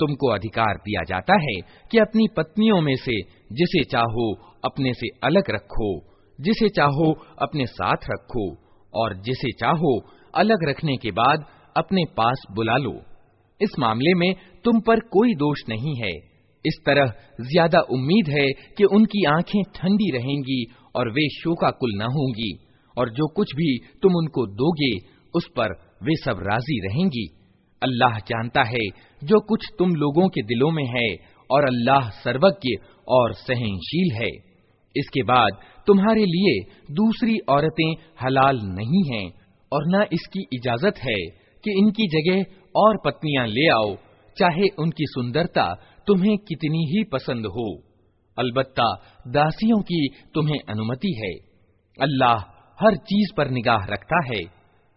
तुमको अधिकार दिया जाता है कि अपनी पत्नियों में से जिसे चाहो अपने से अलग रखो जिसे चाहो अपने साथ रखो और जिसे चाहो अलग रखने के बाद अपने पास बुला लो इस मामले में तुम पर कोई दोष नहीं है इस तरह ज़्यादा उम्मीद है कि उनकी आँखें ठंडी रहेंगी और वे शोकाकुल न होंगी। और जो कुछ भी तुम उनको दोगे, उस पर वे सब राज़ी रहेंगी। अल्लाह जानता है जो कुछ तुम लोगों के दिलों में है और अल्लाह सर्वज्ञ और सहनशील है। इसके बाद तुम्हारे लिए दूसरी औरतें हलाल नहीं हैं और न इसकी इजाज़त है कि इनकी जगह और पत्नियाँ ले आओ चाहे उनकी सुंदरता तुम्हें कितनी ही पसंद हो अलबत्ता दासियों की तुम्हें अनुमति है अल्लाह हर चीज पर निगाह रखता है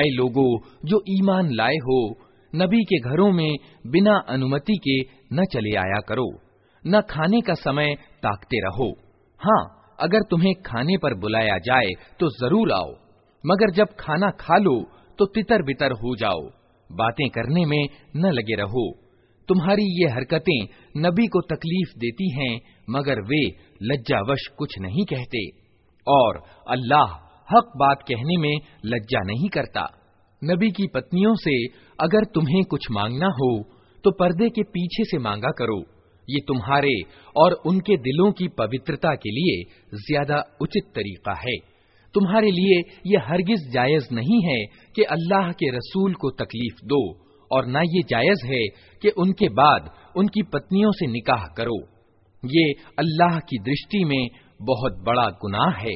ऐ लोगो जो ईमान लाए हो नबी के घरों में बिना अनुमति के न चले आया करो न खाने का समय ताकते रहो। हाँ अगर तुम्हें खाने पर बुलाया जाए तो ज़रूर आओ। मगर जब खाना खा लो तो तितर बितर हो जाओ। बातें करने में न लगे रहो। तुम्हारी ये हरकतें नबी को तकलीफ़ देती हैं, मगर वे लज्जावश कुछ नहीं कहते। और अल्लाह हक बात कहने में लज्जा नहीं करता। नबी की पत्नियों से अगर तुम्हें कुछ मांगना हो तो पर्दे के पीछे से मांगा करो। ये तुम्हारे और उनके दिलों की पवित्रता के लिए ज़्यादा उचित तरीका है। तुम्हारे लिए ये हरगिज जायज़ नहीं है कि अल्लाह के रसूल को तकलीफ़ दो, और न ये जायज़ है कि उनके बाद उनकी पत्नियों से निकाह करो। ये अल्लाह की दृष्टि में बहुत बड़ा गुनाह है।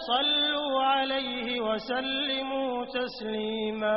आमनू सल्लू अलैहि वसल्लिमू तस्लीमा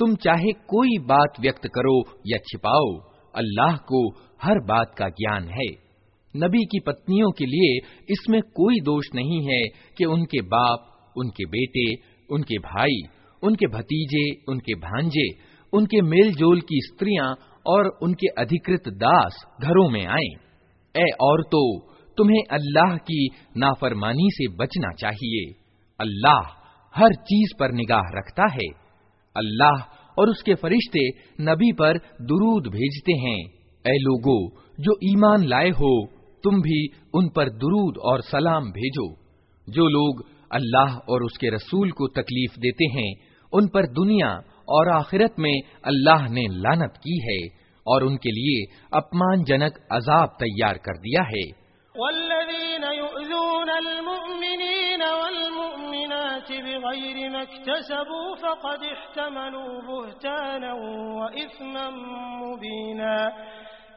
तुम चाहे कोई बात व्यक्त करो या छिपाओ अल्लाह को हर बात का ज्ञान है नबी की पत्नियों के लिए इसमें कोई दोष नहीं है कि उनके बाप उनके बेटे, उनके भाई, उनके भतीजे, उनके भांजे, उनके मेलजोल की स्त्रियाँ और उनके अधिकृत दास घरों में आए। ए औरतों, तुम्हें अल्लाह की नाफरमानी से बचना चाहिए। अल्लाह हर चीज़ पर निगाह रखता है। अल्लाह और उसके फरिश्ते नबी पर दुरूद भेजते हैं। ए लोगो, जो ईमान लाए हो, तुम भी उन पर दुरूद और सलाम भेजो। जो लोग अल्लाह और उसके रसूल को तकलीफ़ देते हैं, उन पर दुनिया और आखिरत में अल्लाह ने लानत की है और उनके लिए अपमानजनक अजाब तैयार कर दिया है।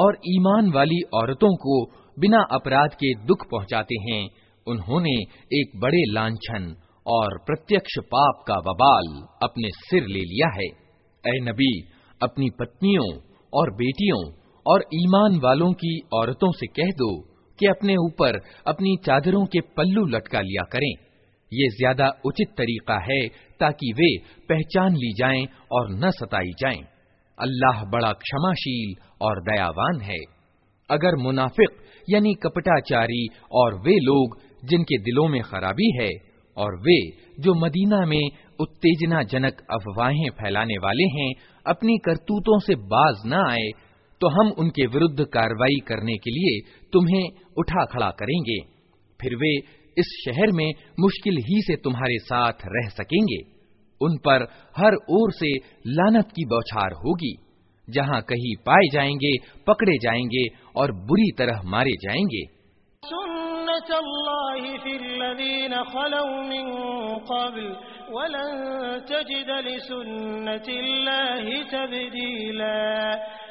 और ईमान वाली औरतों को बिना अपराध के दुख पहुंचाते हैं। उन्होंने एक बड़े लांछन और प्रत्यक्ष पाप का बबाल अपने सिर ले लिया है। ए नबी, अपनी पत्नियों और बेटियों और ईमान वालों की औरतों से कह दो कि अपने ऊपर अपनी चादरों के पल्लू लटका लिया करें। ये ज़्यादा उचित तरीका है ताकि वे पहचान ली जाएँ और न सताई जाएँ। अल्लाह बड़ा क्षमाशील और दयावान है। अगर मुनाफिक, यानी कपटाचारी, और वे लोग, जिनके दिलों में खराबी है, और वे, जो मदीना में उत्तेजना जनक अफवाहें फैलाने वाले हैं, अपनी करतूतों से बाज न आए तो हम उनके विरुद्ध कार्रवाई करने के लिए तुम्हें उठा खड़ा करेंगे। फिर वे इस शहर में मुश्किल ही से तुम्हारे साथ रह सकेंगे। उन पर हर ओर से लानत की बौछार होगी। जहाँ कहीं पाए जाएंगे पकड़े जाएंगे और बुरी तरह मारे जाएंगे सुन्नतल्लाहि फिल्लज़ीन खलौ मिन क़ब्ल वलन तजिद लिसुन्नतिल्लाहि तब्दीला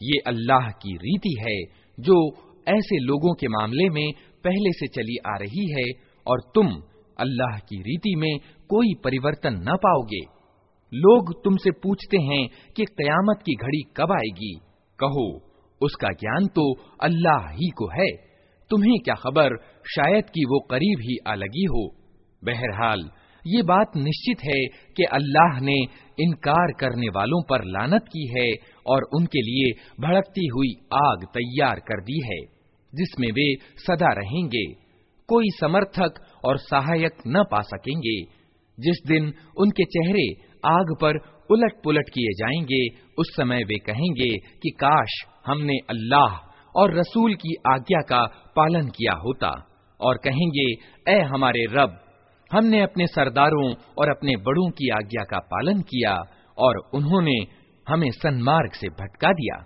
ये अल्लाह की रीति है जो ऐसे लोगों के मामले में पहले से चली आ रही है और तुम अल्लाह की रीति में कोई परिवर्तन न पाओगे लोग तुमसे पूछते हैं कि कयामत की घड़ी कब आएगी। कहो, उसका ज्ञान तो अल्लाह ही को है। तुम्हें क्या खबर? शायद कि वो करीब ही आ लगी हो। बहरहाल, ये बात निश्चित है कि अल्लाह ने इनकार करने वालों पर लानत की है और उनके लिए भड़कती हुई आग तैयार कर दी है, जिसमें वे सदा रहेंगे। कोई समर्थक और सहायक न पा सकेंगे। जिस दिन उनके चेहरे आग पर उलट पुलट किए जाएँगे। उस समय वे कहेंगे कि काश हमने अल्लाह और रसूल की आज्ञा का पालन किया होता और कहेंगे ए हमारे रब, हमने अपने सरदारों और अपने बड़ों की आज्ञा का पालन किया और उन्होंने हमें सन्मार्ग से भटका दिया।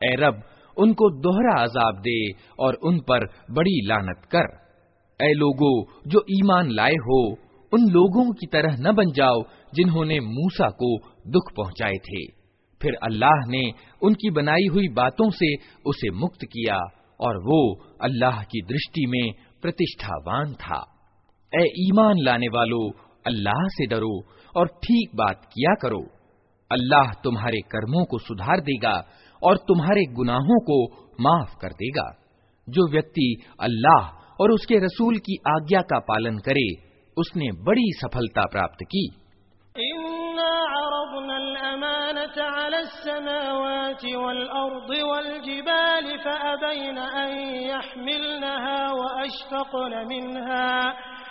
ए रब उनको दोहरा अजाब दे और उन पर बड़ी लानत कर ए लोगो जो ईमान लाए हो उन लोगों की तरह न बन जाओ जिन्होंने मूसा को दुख पहुंचाए थे फिर अल्लाह ने उनकी बनाई हुई बातों से उसे मुक्त किया और वो अल्लाह की दृष्टि में प्रतिष्ठावान था ए ईमान लाने वालों, अल्लाह से डरो और ठीक बात किया करो। अल्लाह तुम्हारे कर्मों को सुधार देगा और तुम्हारे गुनाहों को माफ़ कर देगा। जो व्यक्ति अल्लाह और उसके रसूल की आज्ञा का पालन करे, उसने बड़ी सफलता प्राप्त की।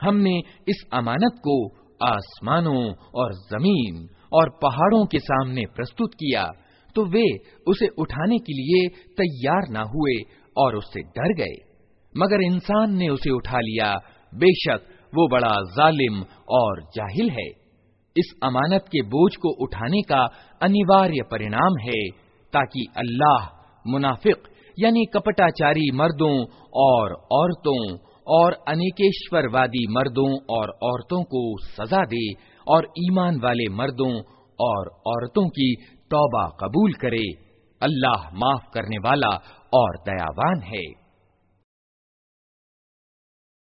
हमने इस अमानत को आसमानों और जमीन और पहाड़ों के सामने प्रस्तुत किया तो वे उसे उठाने के लिए तैयार न हुए और उससे डर गए मगर इंसान ने उसे उठा लिया बेशक वो बड़ा जालिम और जाहिल है इस अमानत के बोझ को उठाने का अनिवार्य परिणाम है ताकि अल्लाह मुनाफिक, यानी कपटाचारी मर्दों और औरतों और अनेकेश्वरवादी मर्दों और औरतों को सजा दे और ईमान वाले मर्दों और औरतों की तौबा कबूल करे। अल्लाह माफ़ करने वाला और दयावान है।